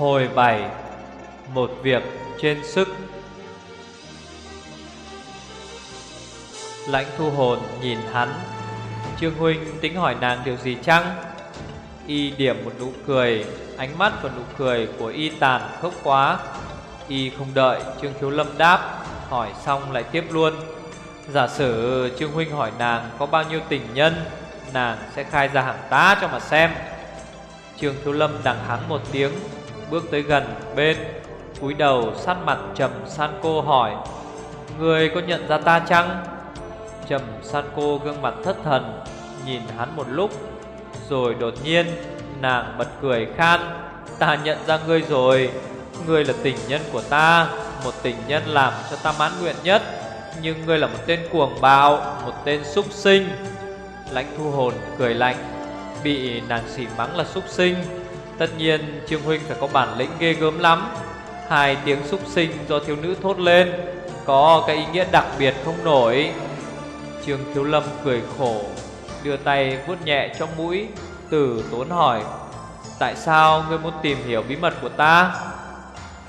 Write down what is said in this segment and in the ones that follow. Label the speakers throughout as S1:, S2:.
S1: Hồi 7 Một việc trên sức. Lãnh thu hồn nhìn hắn. Trương Huynh tính hỏi nàng điều gì chăng? Y điểm một nụ cười, Ánh mắt và nụ cười của Y tàn khốc quá. Y không đợi Trương Khiếu Lâm đáp, Hỏi xong lại tiếp luôn. Giả sử Trương Huynh hỏi nàng có bao nhiêu tình nhân, Nàng sẽ khai ra hàng tá cho mà xem. Trương Khiếu Lâm đằng hắn một tiếng. Bước tới gần bên, cúi đầu sát mặt Trầm San cô hỏi, Người có nhận ra ta chăng? Trầm San cô gương mặt thất thần, Nhìn hắn một lúc, Rồi đột nhiên nàng bật cười khan, Ta nhận ra ngươi rồi. Ngươi là tình nhân của ta, Một tình nhân làm cho ta mãn nguyện nhất. Nhưng ngươi là một tên cuồng bạo, Một tên súc sinh. Lãnh thu hồn cười lạnh, Bị nàng xỉ mắng là súc sinh. Tất nhiên, Trương Huynh phải có bản lĩnh ghê gớm lắm. Hai tiếng súc sinh do thiếu nữ thốt lên Có cái ý nghĩa đặc biệt không nổi. Trương Thiếu Lâm cười khổ, Đưa tay vuốt nhẹ trong mũi Từ tốn hỏi, Tại sao ngươi muốn tìm hiểu bí mật của ta?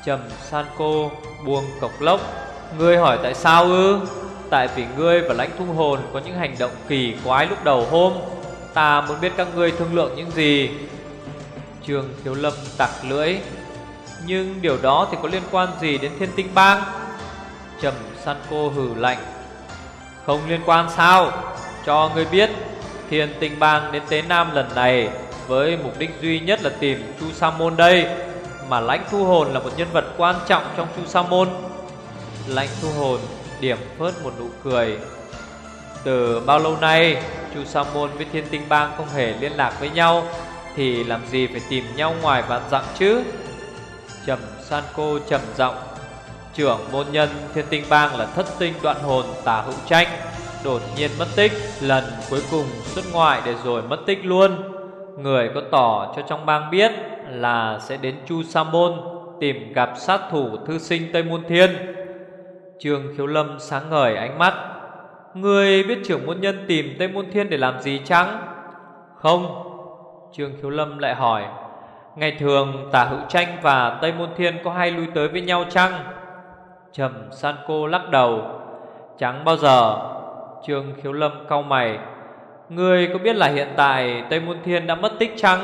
S1: Trầm san cô buông cọc lốc, Ngươi hỏi tại sao ư? Tại vì ngươi và lãnh thu hồn Có những hành động kỳ quái lúc đầu hôm. Ta muốn biết các ngươi thương lượng những gì trường Thiếu Lâm tặc lưỡi. Nhưng điều đó thì có liên quan gì đến thiên tinh bang? Trầm san cô hử lạnh. Không liên quan sao? Cho ngươi biết, Thiên tinh bang đến Tế Nam lần này Với mục đích duy nhất là tìm Chu Sa Môn đây, Mà lãnh thu hồn là một nhân vật quan trọng trong Chu Sa Môn. Lãnh thu hồn điểm phớt một nụ cười. Từ bao lâu nay, Chu Sa Môn với Thiên Tinh Bang không hề liên lạc với nhau? Thì làm gì phải tìm nhau ngoài vạn dặm chứ? Trầm San cô trầm giọng. Trưởng môn nhân Thiên Tinh Bang là thất tinh đoạn hồn tả hữu tranh, Đột nhiên mất tích, Lần cuối cùng xuất ngoại để rồi mất tích luôn. Người có tỏ cho trong bang biết Là sẽ đến Chu Sa Môn Tìm gặp sát thủ thư sinh Tây Môn Thiên. Trương Khiếu Lâm sáng ngời ánh mắt. Người biết trưởng môn nhân tìm Tây Môn Thiên để làm gì chăng? Không Trương Khiếu Lâm lại hỏi, Ngày thường Tả Hữu Tranh và Tây Môn Thiên có hay lui tới với nhau chăng? Trầm San Cô lắc đầu, Chẳng bao giờ Trương Khiếu Lâm cau mày, Ngươi có biết là hiện tại Tây Môn Thiên đã mất tích chăng?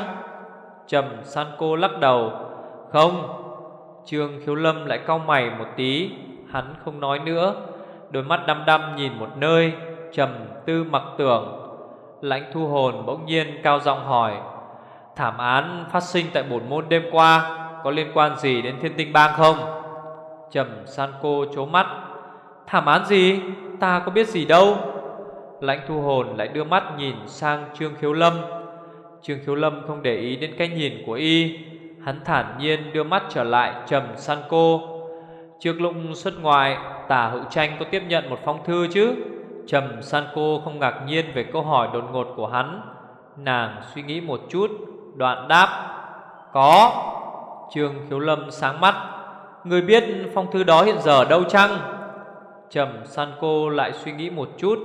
S1: Trầm San Cô lắc đầu, Không Trương Khiếu Lâm lại cau mày một tí, Hắn không nói nữa, Đôi mắt đăm đăm nhìn một nơi, trầm tư mặc tưởng Lãnh thu hồn bỗng nhiên cao giọng hỏi Thảm án phát sinh tại bổn môn đêm qua Có liên quan gì đến thiên tinh bang không? Trầm san cô chố mắt. Thảm án gì? Ta có biết gì đâu. Lãnh thu hồn lại đưa mắt nhìn sang Trương Khiếu Lâm. Trương Khiếu Lâm không để ý đến cái nhìn của y. Hắn thản nhiên đưa mắt trở lại Trầm san cô. Trước lúc xuất ngoại, Tả hữu tranh có tiếp nhận một phong thư chứ? Trầm san cô không ngạc nhiên Về câu hỏi đột ngột của hắn. Nàng suy nghĩ một chút Đoạn đáp Có. Trương Khiếu Lâm sáng mắt Người biết phong thư đó hiện giờ đâu chăng? Trầm san cô lại suy nghĩ một chút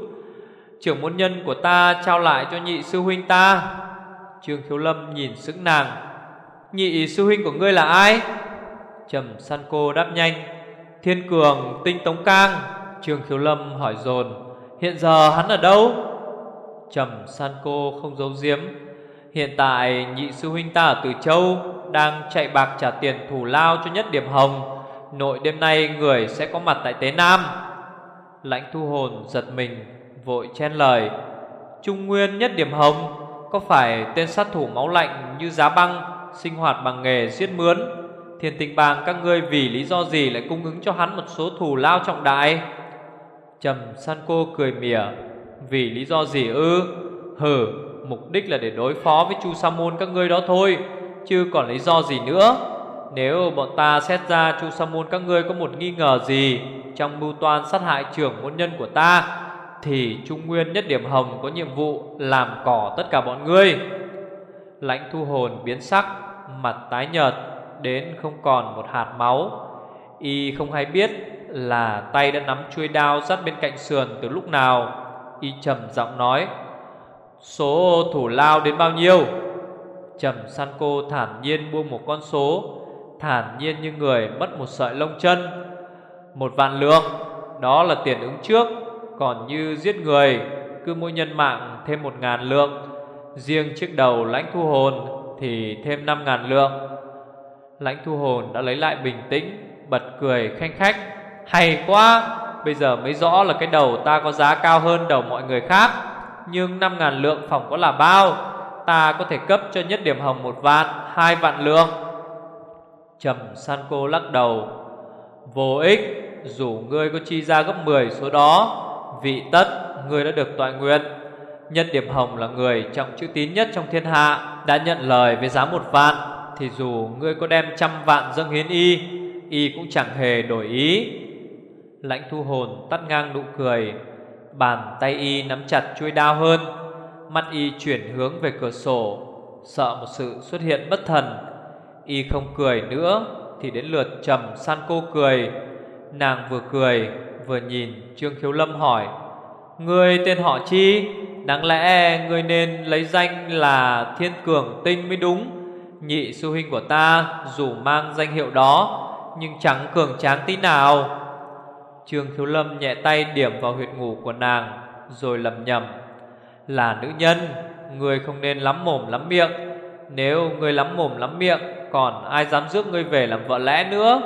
S1: Trưởng môn nhân của ta trao lại cho nhị sư huynh ta. Trương Khiếu Lâm nhìn sững nàng Nhị sư huynh của ngươi là ai? Trầm san cô đáp nhanh Thiên Cường, Tinh Tống Cang. Trương Khiếu Lâm hỏi dồn Hiện giờ hắn ở đâu? Trầm San Cô không giấu giếm Hiện tại, nhị sư huynh ta ở Từ Châu Đang chạy bạc trả tiền thủ lao cho nhất điểm hồng. Nội đêm nay người sẽ có mặt tại Tế Nam. Lãnh thu hồn giật mình, Vội chen lời. Trung Nguyên nhất điểm hồng, Có phải tên sát thủ máu lạnh như giá băng Sinh hoạt bằng nghề giết mướn? Thiên tình bang, các ngươi vì lý do gì lại cung ứng cho hắn một số thù lao trọng đại? Trầm san cô cười mỉa. Vì lý do gì ư? Hử Mục đích là để đối phó với Chu Sa Môn các ngươi đó thôi, Chứ còn lý do gì nữa Nếu bọn ta xét ra Chu Sa Môn các ngươi có một nghi ngờ gì Trong mưu toan sát hại trưởng môn nhân của ta, Thì Trung Nguyên nhất điểm hồng có nhiệm vụ Làm cỏ tất cả bọn ngươi Lãnh thu hồn biến sắc, Mặt tái nhợt, đến không còn một hạt máu. Y không hay biết là tay đã nắm chuôi đao dắt bên cạnh sườn từ lúc nào. Y trầm giọng nói: "Số thủ lao đến bao nhiêu?" Trầm San cô thản nhiên buông một con số. Thản nhiên như người mất một sợi lông chân Một vạn lượng, Đó là tiền ứng trước, Còn như giết người, Cứ mỗi nhân mạng thêm một ngàn lượng Riêng chiếc đầu lãnh thu hồn Thì thêm năm ngàn lượng Lãnh thu hồn đã lấy lại bình tĩnh, Bật cười khanh khách Hay quá, Bây giờ mới rõ là cái đầu ta có giá cao hơn đầu mọi người khác nhưng năm ngàn lượng phòng có là bao? Ta có thể cấp cho nhất điểm hồng một vạn, Hai vạn lượng. Trầm san cô lắc đầu. Vô ích, Dù ngươi có chi ra gấp 10 số đó, Vị tất, Ngươi đã được tọa nguyện. Nhân điểm hồng là người trọng chữ tín nhất trong thiên hạ, Đã nhận lời với giá một vạn, Thì dù ngươi có đem trăm vạn dâng hiến y Y cũng chẳng hề đổi ý. Lãnh thu hồn tắt ngang nụ cười. Bàn tay y nắm chặt chuôi đao hơn. Mắt y chuyển hướng về cửa sổ, Sợ một sự xuất hiện bất thần. Y không cười nữa, Thì đến lượt trầm san cô cười. Nàng vừa cười, Vừa nhìn Trương Khiếu Lâm hỏi Người tên họ chi? Đáng lẽ người nên lấy danh là Thiên Cường Tinh mới đúng. Nhị sư huynh của ta Dù mang danh hiệu đó, Nhưng chẳng cường tráng tí nào. Trương Khiếu Lâm nhẹ tay điểm vào huyệt ngủ của nàng, Rồi lầm nhầm Là nữ nhân Người không nên lắm mồm lắm miệng. Nếu người lắm mồm lắm miệng, Còn ai dám rước ngươi về làm vợ lẽ nữa?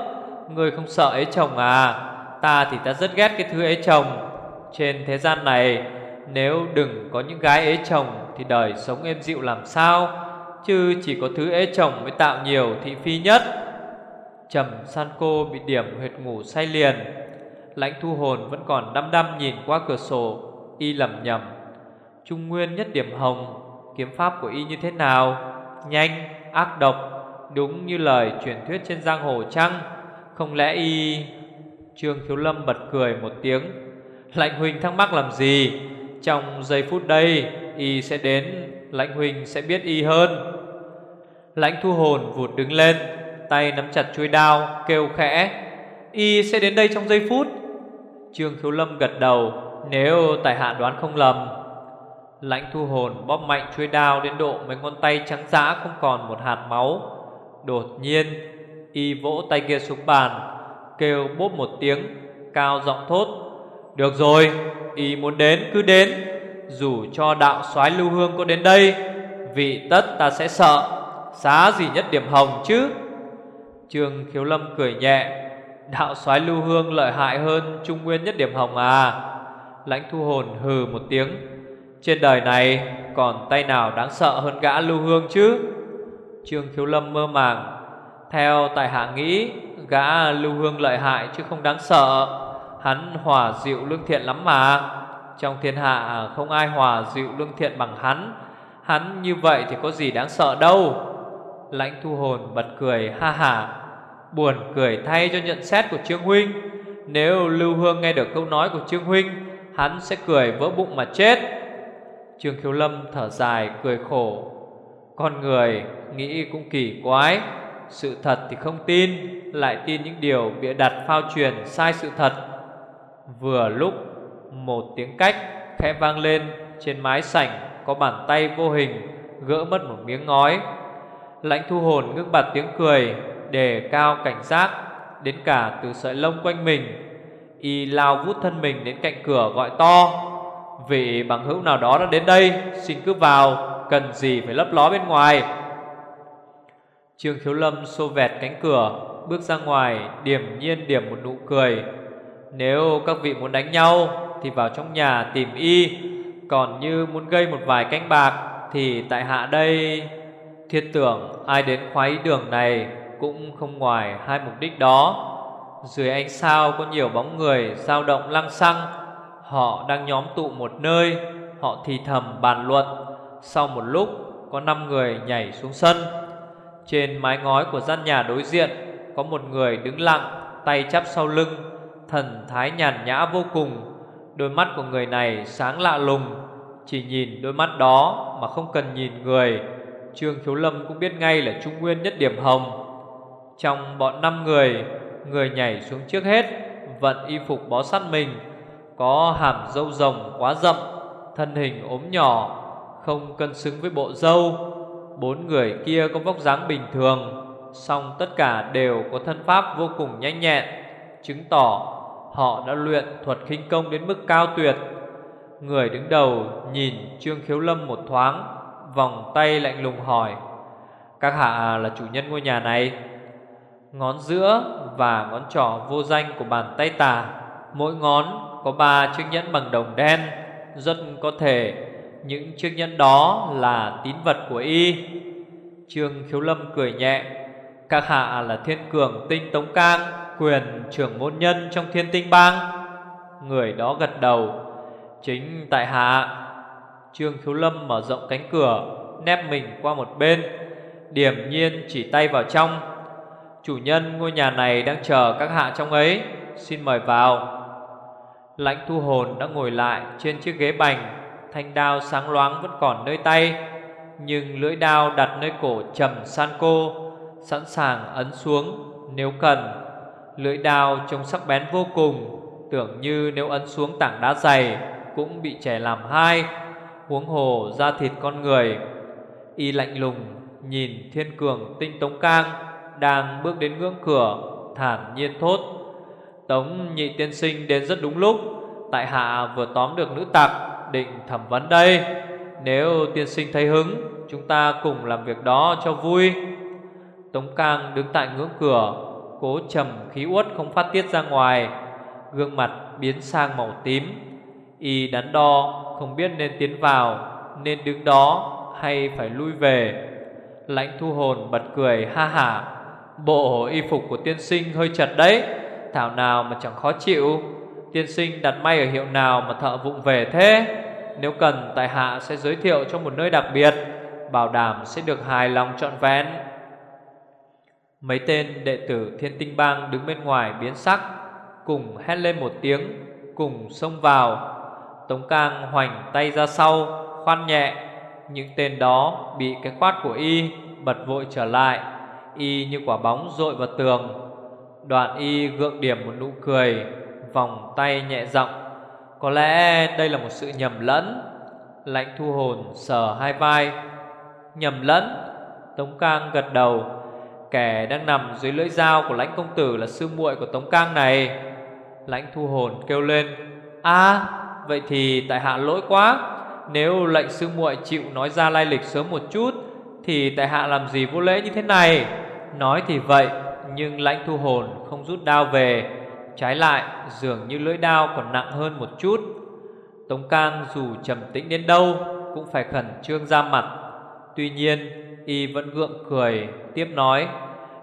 S1: Ngươi không sợ ấy chồng à? Ta thì ta rất ghét cái thứ ấy chồng. Trên thế gian này, Nếu đừng có những gái ế chồng, Thì đời sống êm dịu làm sao? Chứ chỉ có thứ ế chồng mới tạo nhiều thị phi nhất. Trầm san cô bị điểm huyệt ngủ say liền Lãnh thu hồn vẫn còn đăm đăm nhìn qua cửa sổ Y lầm nhầm Trung nguyên nhất điểm hồng Kiếm pháp của y như thế nào? Nhanh, ác độc Đúng như lời truyền thuyết trên giang hồ chăng? Không lẽ y Trương Thiếu Lâm bật cười một tiếng. Lãnh huynh thắc mắc làm gì? Trong giây phút đây Y sẽ đến Lãnh huynh sẽ biết y hơn. Lãnh thu hồn vụt đứng lên Tay nắm chặt chuôi đao Kêu khẽ. Y sẽ đến đây trong giây phút. Trương Khiếu Lâm gật đầu, Nếu tài hạ đoán không lầm, Lãnh thu hồn bóp mạnh chuôi đao đến độ mấy ngón tay trắng dã không còn một hạt máu. Đột nhiên, Y vỗ tay kia xuống bàn, Kêu bốp một tiếng, Cao giọng thốt, Được rồi, Y muốn đến cứ đến. Dù cho đạo soái lưu hương có đến đây, Vị tất ta sẽ sợ. Xá gì nhất điểm hồng chứ? Trương Khiếu Lâm cười nhẹ Đạo soái lưu hương lợi hại hơn Trung nguyên nhất điểm hồng à. Lãnh thu hồn hừ một tiếng. Trên đời này còn tay nào đáng sợ hơn gã lưu hương chứ? Trương Khiếu Lâm mơ màng. Theo tài hạ nghĩ, Gã lưu hương lợi hại chứ không đáng sợ. Hắn hòa dịu lương thiện lắm mà. Trong thiên hạ không ai hòa dịu lương thiện bằng hắn. Hắn như vậy thì có gì đáng sợ đâu? Lãnh thu hồn bật cười, ha hả Buồn cười thay cho nhận xét của Trương Huynh. Nếu Lưu Hương nghe được câu nói của Trương Huynh, Hắn sẽ cười vỡ bụng mà chết. Trương Khiếu Lâm thở dài, cười khổ. Con người nghĩ cũng kỳ quái, Sự thật thì không tin, Lại tin những điều bịa đặt phao truyền sai sự thật. Vừa lúc, một tiếng cách khẽ vang lên Trên mái sảnh có bàn tay vô hình, Gỡ mất một miếng ngói. Lãnh thu hồn ngưng bật tiếng cười Đề cao cảnh giác Đến cả từ sợi lông quanh mình. Y lao vút thân mình đến cạnh cửa gọi to, Vị bằng hữu nào đó đã đến đây, Xin cứ vào, Cần gì phải lấp ló bên ngoài. Trương Khiếu Lâm xô vẹt cánh cửa, Bước ra ngoài Điểm nhiên điểm một nụ cười. Nếu các vị muốn đánh nhau Thì vào trong nhà tìm y, Còn như muốn gây một vài canh bạc Thì tại hạ đây. Thiết tưởng ai đến khoái đường này cũng không ngoài hai mục đích đó. Dưới ánh sao có nhiều bóng người dao động lăng xăng, Họ đang nhóm tụ một nơi, Họ thì thầm bàn luận. Sau một lúc, có năm người nhảy xuống sân. Trên mái ngói của gian nhà đối diện, Có một người đứng lặng, Tay chắp sau lưng, Thần thái nhàn nhã vô cùng. Đôi mắt của người này sáng lạ lùng, Chỉ nhìn đôi mắt đó Mà không cần nhìn người. Trương Khiếu Lâm cũng biết ngay là Trung Nguyên nhất điểm hồng. Trong bọn năm người Người nhảy xuống trước hết, Vận y phục bó sát mình, Có hàm dâu rồng quá rậm, Thân hình ốm nhỏ, Không cân xứng với bộ dâu Bốn người kia có vóc dáng bình thường, Song tất cả đều có thân pháp vô cùng nhanh nhẹn, Chứng tỏ họ đã luyện thuật khinh công đến mức cao tuyệt. Người đứng đầu nhìn Trương Khiếu Lâm một thoáng, Vòng tay lạnh lùng hỏi, Các hạ là chủ nhân ngôi nhà này? Ngón giữa và ngón trỏ vô danh của bàn tay tả Mỗi ngón có ba chiếc nhẫn bằng đồng đen, Rất có thể những chiếc nhẫn đó là tín vật của y. Trương Khiếu Lâm cười nhẹ, Các hạ là thiên cường tinh tống cang, Quyền trưởng môn nhân trong thiên tinh bang. Người đó gật đầu, Chính tại hạ. Trương Khiếu Lâm mở rộng cánh cửa, Nép mình qua một bên, Điểm nhiên chỉ tay vào trong. Chủ nhân ngôi nhà này đang chờ các hạ trong ấy. Xin mời vào. Lãnh thu hồn đã ngồi lại trên chiếc ghế bành, Thanh đao sáng loáng vẫn còn nơi tay, Nhưng lưỡi đao đặt nơi cổ trầm san cô, Sẵn sàng ấn xuống nếu cần. Lưỡi đao trông sắc bén vô cùng, Tưởng như nếu ấn xuống tảng đá dày Cũng bị trẻ làm hai, Huống hồ da thịt con người. Y lạnh lùng Nhìn thiên cường tinh tống cang. Đang bước đến ngưỡng cửa, Thản nhiên thốt, Tống nhị tiên sinh đến rất đúng lúc, Tại hạ vừa tóm được nữ tặc, Định thẩm vấn đây. Nếu tiên sinh thấy hứng, Chúng ta cùng làm việc đó cho vui. Tống Cang đứng tại ngưỡng cửa, Cố trầm khí uất không phát tiết ra ngoài, Gương mặt biến sang màu tím. Y đắn đo, Không biết nên tiến vào, Nên đứng đó hay phải lui về. Lãnh thu hồn bật cười ha hả. Bộ y phục của tiên sinh hơi chật đấy. Thảo nào mà chẳng khó chịu. Tiên sinh đặt may ở hiệu nào mà thợ vụng về thế? Nếu cần, tại hạ sẽ giới thiệu cho một nơi đặc biệt. Bảo đảm sẽ được hài lòng trọn vẹn. Mấy tên đệ tử thiên tinh bang đứng bên ngoài biến sắc, Cùng hét lên một tiếng, Cùng xông vào. Tống Cang hoành tay ra sau, Khoan nhẹ. Những tên đó bị cái khoát của y Bật vội trở lại. Y như quả bóng rội vào tường. Đoạn y gượng điểm một nụ cười, Vòng tay nhẹ giọng. Có lẽ đây là một sự nhầm lẫn. Lãnh thu hồn sờ hai vai. Nhầm lẫn, Tống Cang gật đầu. Kẻ đang nằm dưới lưỡi dao của lãnh công tử Là sư muội của Tống Cang này. Lãnh thu hồn kêu lên. À vậy thì tại hạ lỗi quá. Nếu lệnh sư muội chịu nói ra lai lịch sớm một chút, Thì tại hạ làm gì vô lễ như thế này? Nói thì vậy, Nhưng lãnh thu hồn không rút đao về. Trái lại, dường như lưỡi đao còn nặng hơn một chút. Tống Cang dù trầm tĩnh đến đâu Cũng phải khẩn trương ra mặt. Tuy nhiên, y vẫn gượng cười, Tiếp nói,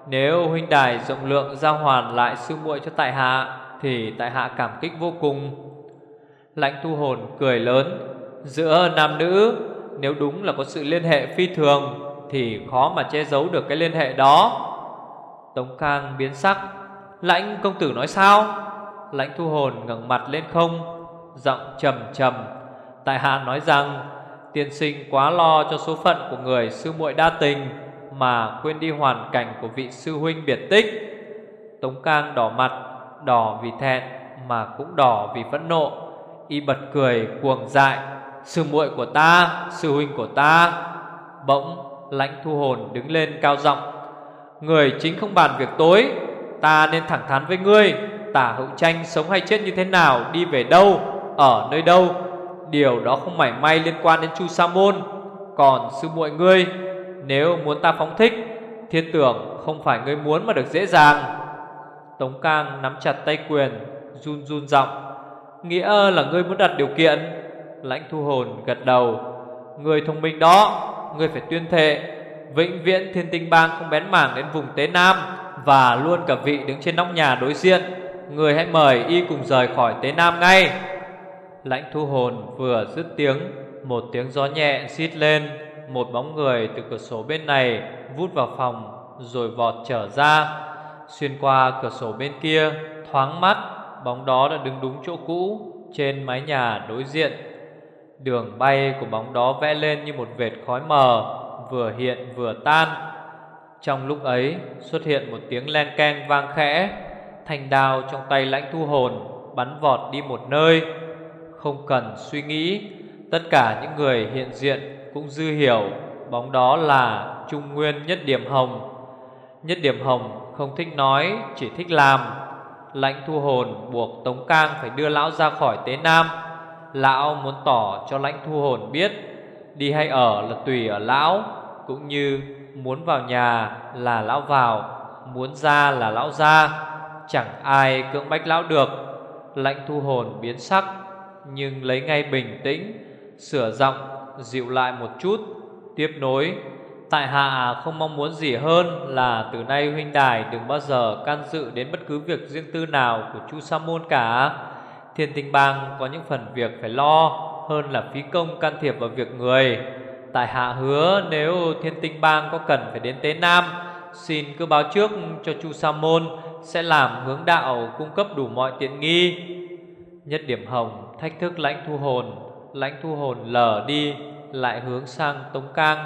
S1: Nếu huynh đài rộng lượng giao hoàn lại sư muội cho tại hạ, Thì tại hạ cảm kích vô cùng. Lãnh thu hồn cười lớn, Giữa nam nữ, Nếu đúng là có sự liên hệ phi thường thì khó mà che giấu được cái liên hệ đó. Tống Cang biến sắc. Lãnh công tử nói sao? Lãnh thu hồn ngẩng mặt lên không, Giọng trầm trầm. Tại hạ nói rằng, Tiên sinh quá lo cho số phận của người sư muội đa tình Mà quên đi hoàn cảnh của vị sư huynh biệt tích. Tống Cang đỏ mặt, Đỏ vì thẹn Mà cũng đỏ vì phẫn nộ. Y bật cười cuồng dại. Sư muội của ta, Sư huynh của ta, Bỗng lãnh thu hồn đứng lên cao giọng, Người chính không bàn việc tối, Ta nên thẳng thắn với ngươi, Tả hữu tranh sống hay chết như thế nào, Đi về đâu, Ở nơi đâu, Điều đó không mảy may liên quan đến Chu Sa Môn. Còn sư muội ngươi, Nếu muốn ta phóng thích, Thiên tưởng không phải ngươi muốn mà được dễ dàng. Tống Cang nắm chặt tay quyền, Run run giọng, Nghĩa là ngươi muốn đặt điều kiện. Lãnh thu hồn gật đầu, Người thông minh đó Ngươi phải tuyên thệ. Vĩnh viễn thiên tinh bang không bén mảng đến vùng Tế Nam Và luôn cả vị đứng trên nóc nhà đối diện. Người hãy mời y cùng rời khỏi Tế Nam ngay. Lãnh thu hồn vừa dứt tiếng, Một tiếng gió nhẹ xít lên, Một bóng người từ cửa sổ bên này Vút vào phòng Rồi vọt trở ra. Xuyên qua cửa sổ bên kia, Thoáng mắt Bóng đó đã đứng đúng chỗ cũ, Trên mái nhà đối diện. Đường bay của bóng đó vẽ lên như một vệt khói mờ, Vừa hiện vừa tan. Trong lúc ấy, xuất hiện một tiếng len keng vang khẽ. Thanh đao trong tay lãnh thu hồn Bắn vọt đi một nơi. Không cần suy nghĩ, Tất cả những người hiện diện Cũng dư hiểu Bóng đó là Trung Nguyên nhất điểm hồng. Nhất điểm hồng không thích nói, Chỉ thích làm. Lãnh thu hồn buộc Tống Cang phải đưa lão ra khỏi Tế Nam. Lão muốn tỏ cho lãnh thu hồn biết, Đi hay ở là tùy ở lão, Cũng như muốn vào nhà là lão vào, Muốn ra là lão ra, Chẳng ai cưỡng bách lão được Lãnh thu hồn biến sắc, Nhưng lấy ngay bình tĩnh, Sửa giọng, dịu lại một chút, Tiếp nối, Tại hạ không mong muốn gì hơn là từ nay huynh đài đừng bao giờ can dự đến bất cứ việc riêng tư nào của Chu Sa Môn cả. Thiên Tinh Bang có những phần việc phải lo hơn là phí công can thiệp vào việc người. Tại hạ hứa nếu Thiên Tinh Bang có cần phải đến Tế Nam, xin cứ báo trước cho Chu Sa Môn sẽ làm hướng đạo cung cấp đủ mọi tiện nghi. Nhất điểm hồng thách thức lãnh thu hồn, lãnh thu hồn lờ đi lại hướng sang Tống Cang.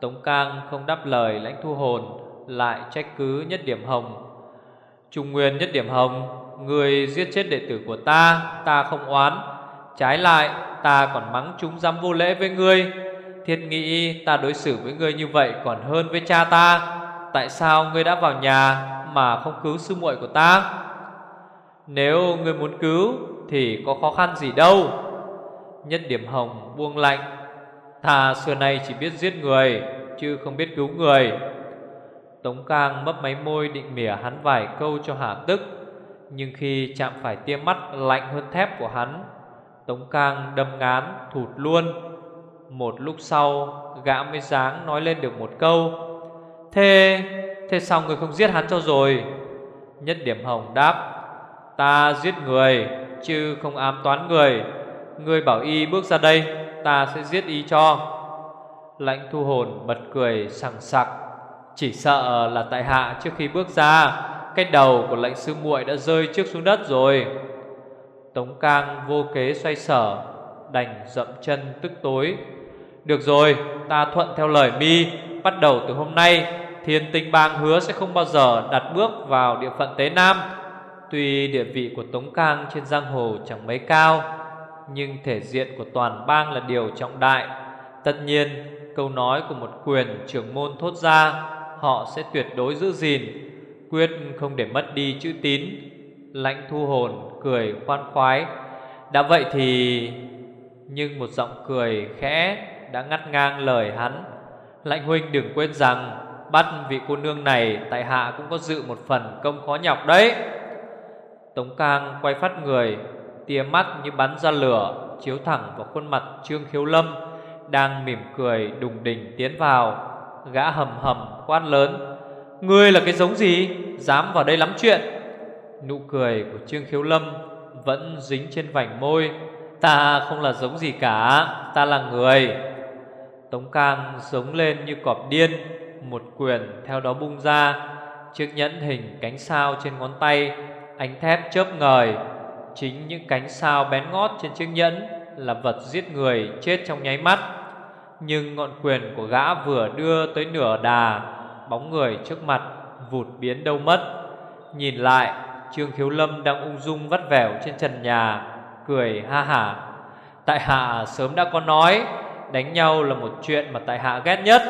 S1: Tống Cang không đáp lời lãnh thu hồn Lại trách cứ nhất điểm hồng Trung Nguyên nhất điểm hồng, Người giết chết đệ tử của ta Ta không oán. Trái lại, ta còn mắng chúng dám vô lễ với ngươi. Thiên nghĩ ta đối xử với ngươi như vậy Còn hơn với cha ta. Tại sao ngươi đã vào nhà Mà không cứu sư muội của ta? Nếu ngươi muốn cứu Thì có khó khăn gì đâu. Nhất điểm hồng buông lạnh. Ta xưa nay chỉ biết giết người, Chứ không biết cứu người. Tống Cang mấp máy môi định mỉa hắn vài câu cho hả tức. Nhưng khi chạm phải tia mắt lạnh hơn thép của hắn Tống Cang đâm ngán thụt luôn. Một lúc sau gã mới dáng nói lên được một câu. Thế, thế sao người không giết hắn cho rồi? Nhất điểm hồng đáp Ta giết người chứ không ám toán người. Ngươi bảo y bước ra đây Ta sẽ giết y cho. Lãnh thu hồn bật cười sằng sặc. Chỉ sợ là tại hạ trước khi bước ra, Cái đầu của lãnh sư muội đã rơi trước xuống đất rồi. Tống Cang vô kế xoay sở, Đành dậm chân tức tối. Được rồi, Ta thuận theo lời mi, Bắt đầu từ hôm nay, Thiên tinh bang hứa sẽ không bao giờ đặt bước vào địa phận Tế Nam. Tuy địa vị của Tống Cang trên giang hồ chẳng mấy cao, Nhưng thể diện của toàn bang là điều trọng đại. Tất nhiên, câu nói của một quyền trưởng môn thốt ra Họ sẽ tuyệt đối giữ gìn, Quyết không để mất đi chữ tín, Lãnh thu hồn, cười, khoan khoái. Đã vậy thì Nhưng một giọng cười khẽ Đã ngắt ngang lời hắn. Lãnh huynh đừng quên rằng Bắt vị cô nương này Tại hạ cũng có dự một phần công khó nhọc đấy. Tống Cang quay phát người, Tia mắt như bắn ra lửa, Chiếu thẳng vào khuôn mặt Trương Khiếu Lâm, Đang mỉm cười đùng đỉnh tiến vào. Gã hầm hầm quát lớn. Ngươi là cái giống gì? Dám vào đây lắm chuyện. Nụ cười của Trương Khiếu Lâm Vẫn dính trên vành môi. Ta không là giống gì cả, Ta là người. Tống Cang giống lên như cọp điên, Một quyền theo đó bung ra. Chiếc nhẫn hình cánh sao trên ngón tay, Ánh thép chớp ngời. Chính những cánh sao bén ngót trên chiếc nhẫn Là vật giết người chết trong nháy mắt. Nhưng ngọn quyền của gã vừa đưa tới nửa đà, Bóng người trước mặt vụt biến đâu mất. Nhìn lại, Trương Khiếu Lâm đang ung dung vắt vẻo trên trần nhà, Cười ha hả. Tại hạ sớm đã có nói, Đánh nhau là một chuyện mà tại hạ ghét nhất.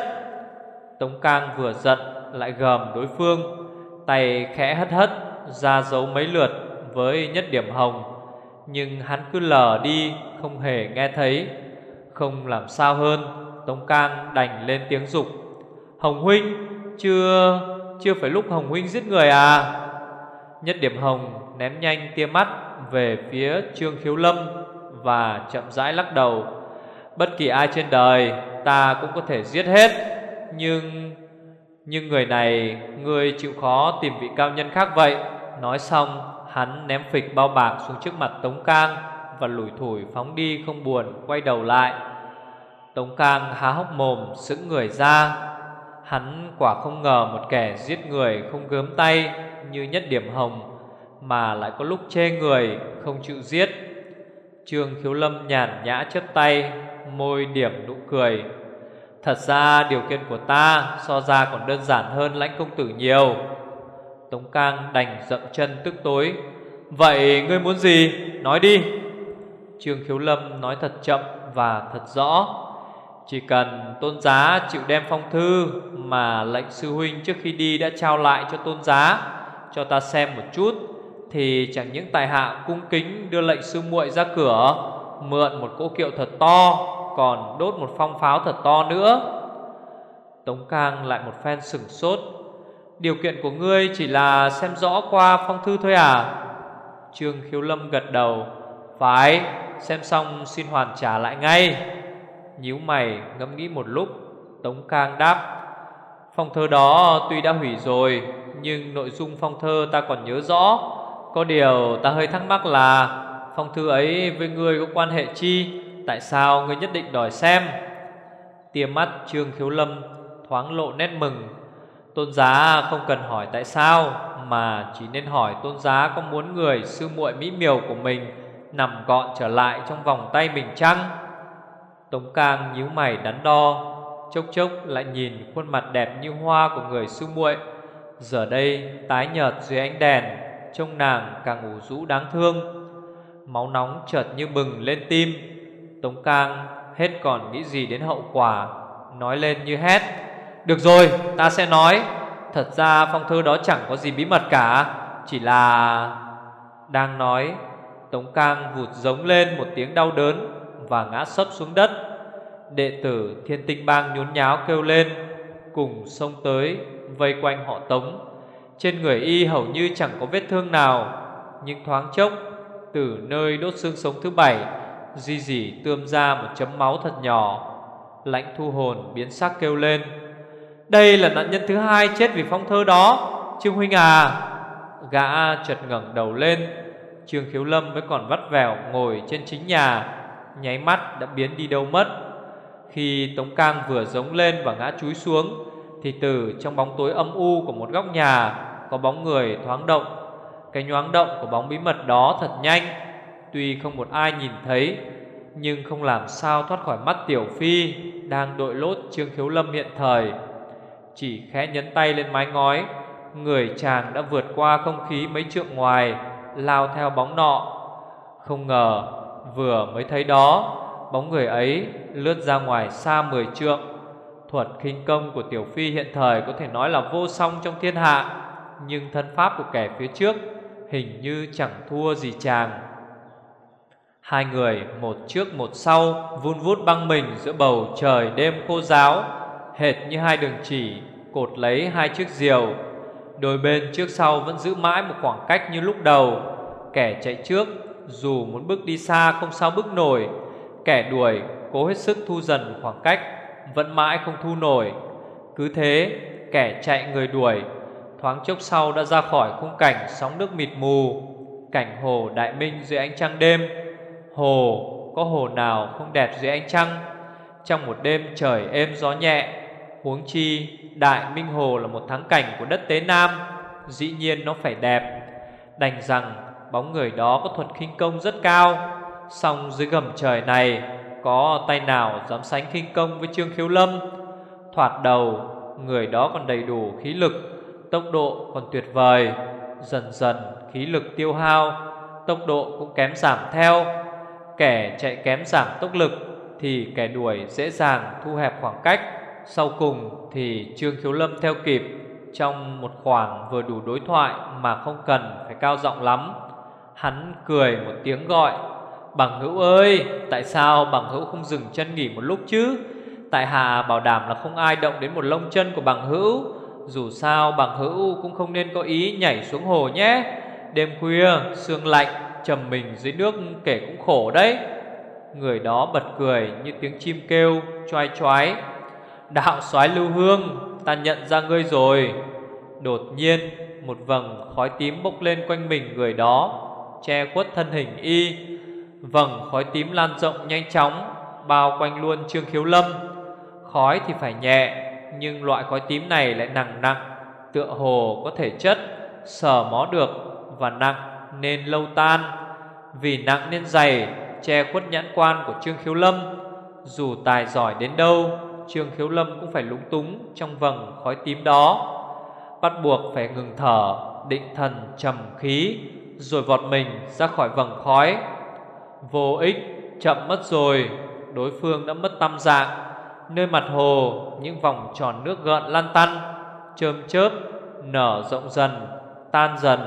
S1: Tống Cang vừa giận lại gầm đối phương, Tay khẽ hất hất, ra dấu mấy lượt với nhất điểm hồng. Nhưng hắn cứ lờ đi, Không hề nghe thấy. Không làm sao hơn. Tống Cang đành lên tiếng dục. Hồng huynh, Chưa chưa phải lúc Hồng huynh giết người à? Nhất điểm hồng ném nhanh tia mắt Về phía Trương Khiếu Lâm Và chậm rãi lắc đầu. Bất kỳ ai trên đời, Ta cũng có thể giết hết, Nhưng Nhưng người này Người chịu khó tìm vị cao nhân khác vậy. Nói xong, Hắn ném phịch bao bạc xuống trước mặt Tống Cang. Và lủi thủi, phóng đi không buồn, Quay đầu lại. Tống Cang há hốc mồm, sững người ra. Hắn quả không ngờ một kẻ giết người không gớm tay Như nhất điểm hồng, Mà lại có lúc chê người không chịu giết. Trương Khiếu Lâm nhàn nhã chấp tay, Môi điểm nụ cười. Thật ra điều kiện của ta So ra còn đơn giản hơn lãnh công tử nhiều. Tống Cang đành dậm chân tức tối. Vậy ngươi muốn gì? Nói đi. Trương Khiếu Lâm nói thật chậm và thật rõ. Chỉ cần tôn giá chịu đem phong thư Mà lệnh sư huynh trước khi đi đã trao lại cho tôn giá, Cho ta xem một chút, Thì chẳng những tài hạ cung kính đưa lệnh sư muội ra cửa, Mượn một cỗ kiệu thật to, Còn đốt một phong pháo thật to nữa. Tống Cang lại một phen sửng sốt. Điều kiện của ngươi chỉ là xem rõ qua phong thư thôi à? Trương Khiếu Lâm gật đầu. Phải, Xem xong xin hoàn trả lại ngay. Nhíu mày, ngẫm nghĩ một lúc, Tống Cang đáp, Phong thơ đó tuy đã hủy rồi, Nhưng nội dung phong thơ ta còn nhớ rõ. Có điều ta hơi thắc mắc là, Phong thư ấy với ngươi có quan hệ chi? Tại sao ngươi nhất định đòi xem? Tiềm mắt Trương Khiếu Lâm Thoáng lộ nét mừng. Tôn giá không cần hỏi tại sao, Mà chỉ nên hỏi tôn giá có muốn người sư muội mỹ miều của mình Nằm gọn trở lại trong vòng tay mình chăng? Tống Cang nhíu mày đắn đo, Chốc chốc lại nhìn khuôn mặt đẹp như hoa của người sư muội. Giờ đây, tái nhợt dưới ánh đèn, Trông nàng càng ủ rũ đáng thương. Máu nóng chợt như bừng lên tim. Tống Cang hết còn nghĩ gì đến hậu quả, Nói lên như hét. Được rồi, ta sẽ nói. Thật ra phong thư đó chẳng có gì bí mật cả, Chỉ là Đang nói Tống Cang vụt giống lên một tiếng đau đớn Và ngã sấp xuống đất. Đệ tử thiên tinh bang nhốn nháo kêu lên, Cùng xông tới, Vây quanh họ Tống. Trên người y hầu như chẳng có vết thương nào, Nhưng thoáng chốc, Từ nơi đốt xương sống thứ bảy, Di dỉ tươm ra một chấm máu thật nhỏ. Lãnh thu hồn biến sắc kêu lên, Đây là nạn nhân thứ hai chết vì phong thơ đó, Trương Huynh à. Gã chợt ngẩng đầu lên Trương Khiếu Lâm mới còn vắt vẻo ngồi trên chính nhà, Nháy mắt đã biến đi đâu mất. Khi Tống Cang vừa giống lên và ngã chúi xuống, Thì từ trong bóng tối âm u của một góc nhà, Có bóng người thoáng động. Cái nhoáng động của bóng bí mật đó thật nhanh. Tuy không một ai nhìn thấy, Nhưng không làm sao thoát khỏi mắt Tiểu Phi Đang đội lốt Trương Khiếu Lâm hiện thời. Chỉ khẽ nhấn tay lên mái ngói, Người chàng đã vượt qua không khí mấy trượng ngoài. Lao theo bóng nọ. Không ngờ, vừa mới thấy đó, Bóng người ấy lướt ra ngoài xa mười trượng. Thuật khinh công của Tiểu Phi hiện thời Có thể nói là vô song trong thiên hạ, Nhưng thân pháp của kẻ phía trước Hình như chẳng thua gì chàng. Hai người, một trước một sau, Vun vút băng mình giữa bầu trời đêm khô giáo Hệt như hai đường chỉ, Cột lấy hai chiếc diều Đôi bên trước sau vẫn giữ mãi một khoảng cách như lúc đầu. Kẻ chạy trước, dù muốn bước đi xa không sao bước nổi. Kẻ đuổi, cố hết sức thu dần khoảng cách, Vẫn mãi không thu nổi. Cứ thế, kẻ chạy người đuổi, Thoáng chốc sau đã ra khỏi khung cảnh sóng nước mịt mù. Cảnh hồ đại minh dưới ánh trăng đêm. Hồ, có hồ nào không đẹp dưới ánh trăng? Trong một đêm trời êm gió nhẹ Huống chi Đại Minh Hồ là một thắng cảnh của đất Tế Nam, Dĩ nhiên nó phải đẹp. Đành rằng bóng người đó có thuật khinh công rất cao, Song dưới gầm trời này Có tay nào dám sánh khinh công với Trương Khiếu Lâm. Thoạt đầu, Người đó còn đầy đủ khí lực, Tốc độ còn tuyệt vời, Dần dần khí lực tiêu hao, Tốc độ cũng kém giảm theo. Kẻ chạy kém giảm tốc lực Thì kẻ đuổi dễ dàng thu hẹp khoảng cách. Sau cùng thì Trương Khiếu Lâm theo kịp, Trong một khoảng vừa đủ đối thoại Mà không cần phải cao giọng lắm, Hắn cười một tiếng gọi, Bằng hữu ơi, Tại sao bằng hữu không dừng chân nghỉ một lúc chứ? Tại hạ bảo đảm là không ai động đến một lông chân của bằng hữu. Dù sao bằng hữu cũng không nên có ý nhảy xuống hồ nhé. Đêm khuya, sương lạnh, trầm mình dưới nước kể cũng khổ đấy. Người đó bật cười như tiếng chim kêu, choai choái. Đạo soái lưu hương, Ta nhận ra ngươi rồi. Đột nhiên, một vầng khói tím bốc lên quanh mình người đó, Che khuất thân hình y. Vầng khói tím lan rộng nhanh chóng, Bao quanh luôn Trương Khiếu Lâm. Khói thì phải nhẹ, Nhưng loại khói tím này lại nặng nặng, Tựa hồ có thể chất, Sờ mó được Và nặng nên lâu tan. Vì nặng nên dày, Che khuất nhãn quan của Trương Khiếu Lâm, Dù tài giỏi đến đâu Trương Khiếu Lâm cũng phải lúng túng Trong vầng khói tím đó. Bắt buộc phải ngừng thở, Định thần, trầm khí, Rồi vọt mình ra khỏi vầng khói. Vô ích, Chậm mất rồi, Đối phương đã mất tâm dạng. Nơi mặt hồ, Những vòng tròn nước gợn lan tăn, Chơm chớp, Nở rộng dần, Tan dần.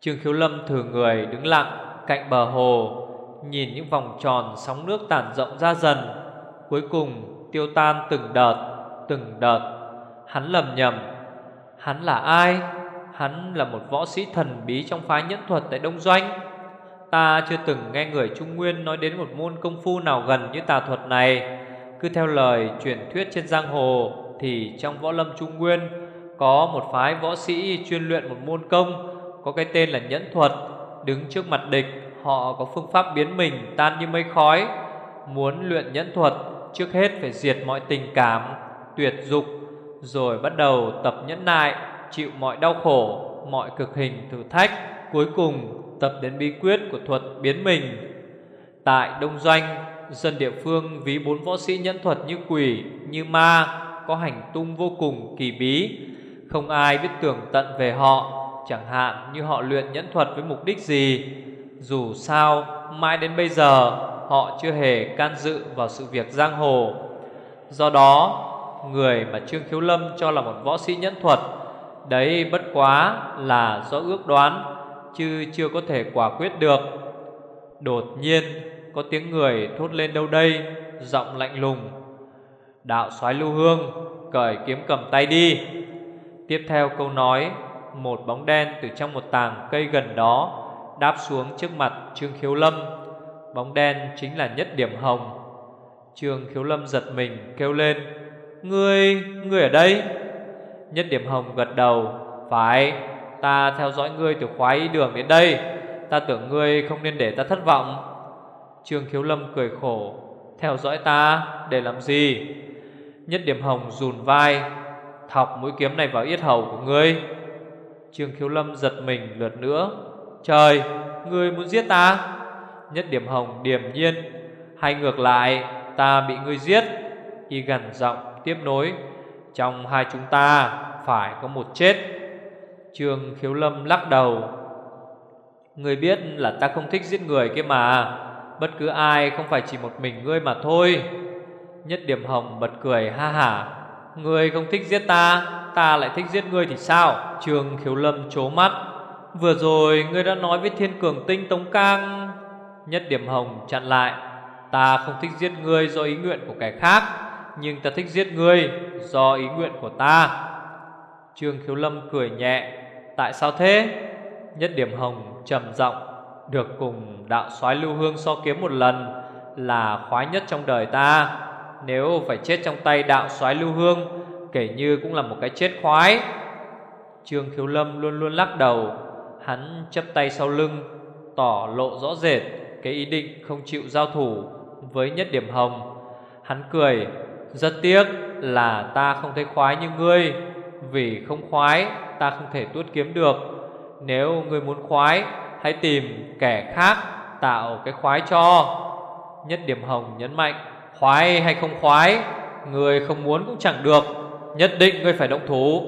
S1: Trương Khiếu Lâm thử người đứng lặng Cạnh bờ hồ, Nhìn những vòng tròn sóng nước tản rộng ra dần. Cuối cùng tiêu tan từng đợt Từng đợt. Hắn lầm nhầm. Hắn là ai? Hắn là một võ sĩ thần bí trong phái nhẫn thuật tại Đông Doanh. Ta chưa từng nghe người Trung Nguyên nói đến một môn công phu nào gần như tà thuật này. Cứ theo lời truyền thuyết trên giang hồ Thì trong võ lâm Trung Nguyên Có một phái võ sĩ chuyên luyện một môn công, Có cái tên là nhẫn thuật, Đứng trước mặt địch. Họ có phương pháp biến mình tan như mây khói, Muốn luyện nhẫn thuật. Trước hết phải diệt mọi tình cảm Tuyệt dục Rồi bắt đầu tập nhẫn nại Chịu mọi đau khổ Mọi cực hình thử thách Cuối cùng tập đến bí quyết của thuật biến mình. Tại Đông Doanh, dân địa phương ví bốn võ sĩ nhẫn thuật như quỷ, như ma, có hành tung vô cùng kỳ bí, không ai biết tường tận về họ, chẳng hạn như họ luyện nhẫn thuật với mục đích gì. Dù sao, mãi đến bây giờ họ chưa hề can dự vào sự việc giang hồ. Do đó, người mà Trương Khiếu Lâm cho là một võ sĩ nhẫn thuật, đấy bất quá là do ước đoán chứ chưa có thể quả quyết được. Đột nhiên có tiếng người thốt lên đâu đây, giọng lạnh lùng. Đạo soái Lưu Hương, cởi kiếm cầm tay đi. Tiếp theo câu nói, một bóng đen từ trong một tàng cây gần đó đáp xuống trước mặt Trương Khiếu Lâm. Bóng đen chính là Nhất Điểm Hồng. Trương Khiếu Lâm giật mình kêu lên: "Ngươi, ngươi ở đây?" Nhất Điểm Hồng gật đầu: "Phải, Ta theo dõi ngươi từ khoái đường đến đây. Ta tưởng ngươi không nên để ta thất vọng. Trương Khiếu Lâm cười khổ Theo dõi ta để làm gì? Nhất điểm hồng rùn vai Thọc mũi kiếm này vào yết hầu của ngươi. Trương Khiếu Lâm giật mình lượt nữa Trời Ngươi muốn giết ta? Nhất điểm hồng điềm nhiên. Hay ngược lại, Ta bị ngươi giết. Y gần giọng tiếp nối, Trong hai chúng ta Phải có một chết. Trương Khiếu Lâm lắc đầu. Người biết là ta không thích giết người kia mà. Bất cứ ai không phải chỉ một mình ngươi mà thôi. Nhất điểm hồng bật cười, ha hả Ngươi không thích giết ta Ta lại thích giết ngươi thì sao? Trương Khiếu Lâm chố mắt. Vừa rồi ngươi đã nói với Thiên Cường Tinh Tống Cang Nhất điểm hồng chặn lại. Ta không thích giết ngươi do ý nguyện của kẻ khác, Nhưng ta thích giết ngươi do ý nguyện của ta. Trương Khiếu Lâm cười nhẹ. Tại sao thế? Nhất điểm hồng trầm giọng. Được cùng đạo soái lưu hương so kiếm một lần Là khoái nhất trong đời ta. Nếu phải chết trong tay đạo soái lưu hương, Kể như cũng là một cái chết khoái. Trương Khiếu Lâm luôn luôn lắc đầu. Hắn chấp tay sau lưng, Tỏ lộ rõ rệt. Cái ý định không chịu giao thủ Với nhất điểm hồng. Hắn cười, Rất tiếc là ta không thấy khoái như ngươi, vì không khoái ta không thể tuốt kiếm được. Nếu ngươi muốn khoái, Hãy tìm kẻ khác tạo cái khoái cho. Nhất điểm hồng nhấn mạnh, Khoái hay không khoái Người không muốn cũng chẳng được. Nhất định ngươi phải động thủ.